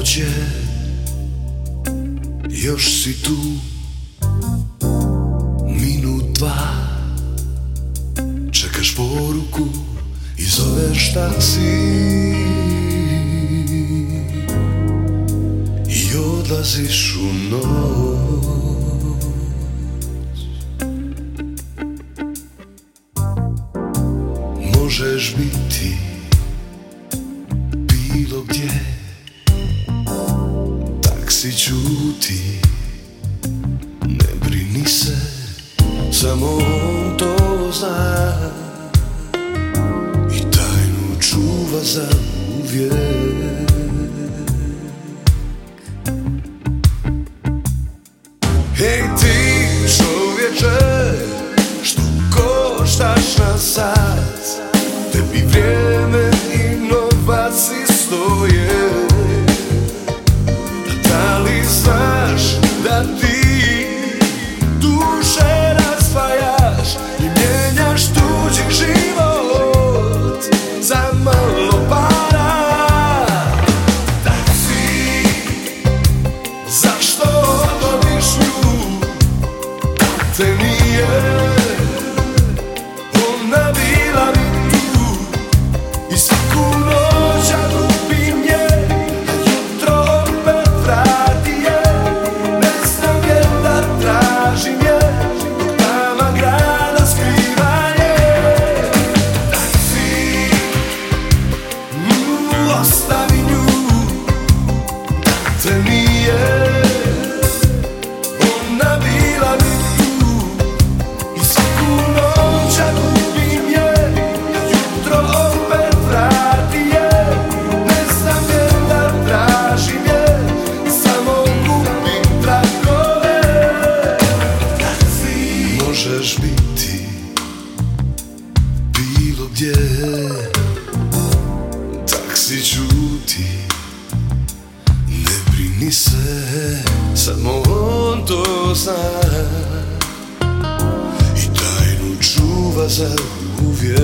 proće Još si tu Minut dva. Čekaš poruku I zoveš taksi. I odlaziš u noć. Možeš biti Se Samo on to zna. I tajnu čuva za uvijek in Bilo gdje. Taksi čuti ne brini se, samo on to zna. I tajnu čuva za uvijek.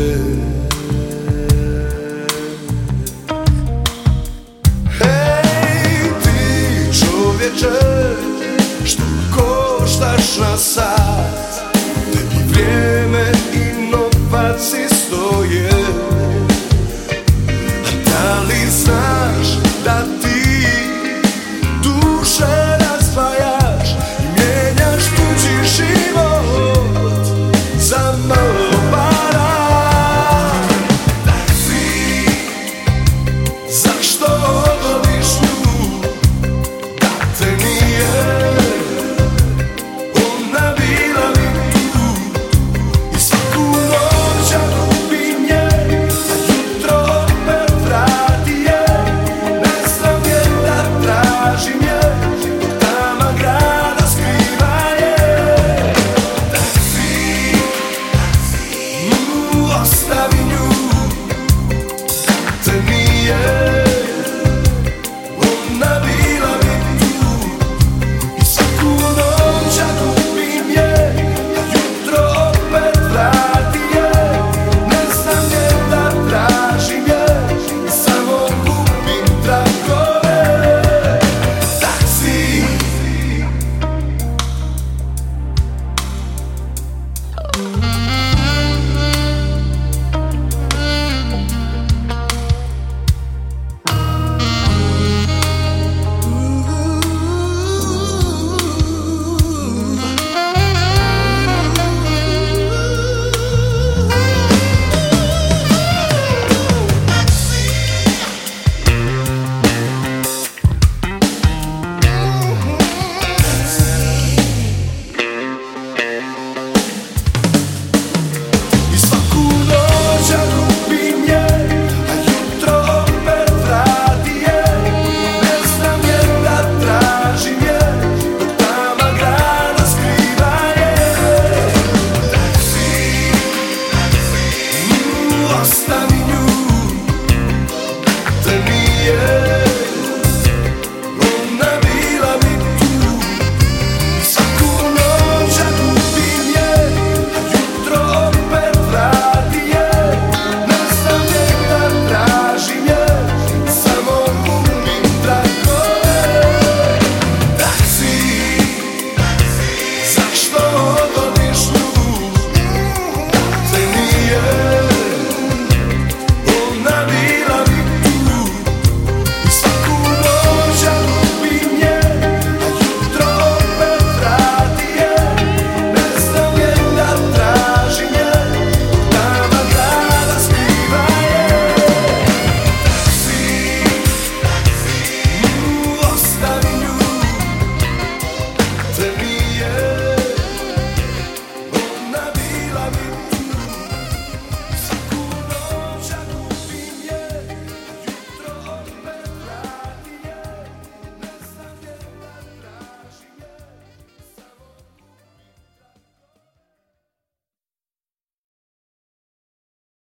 Koštaš na sat? Tebi vrijeme i novac i postoje Da li znaš